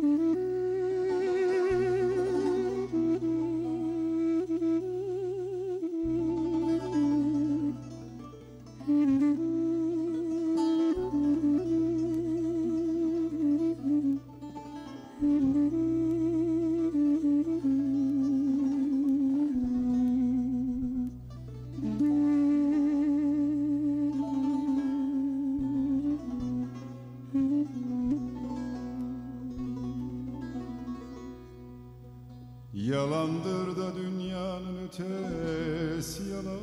Mm-hmm. Yalandır da dünyanın ötesi yalan.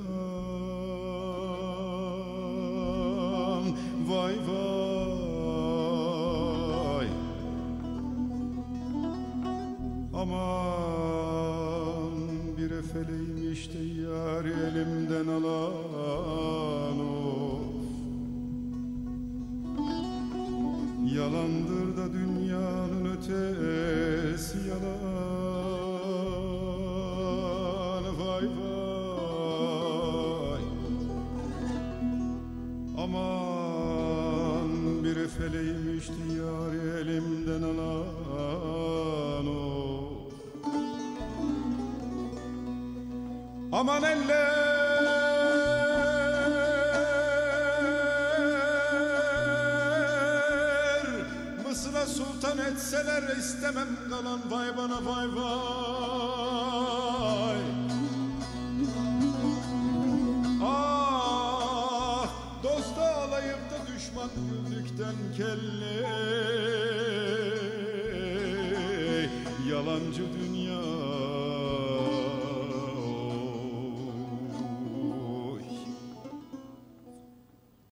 Vay vay. Aman bir efeleymiş de yar elimden alan of. Yalandır da dünyanın ötesi yalan bir efeleymiş diyar elimden alan of Aman eller! Sultan etseler istemem kalan vay bana vay vay düşman güldükten kelle. Yalancı dünya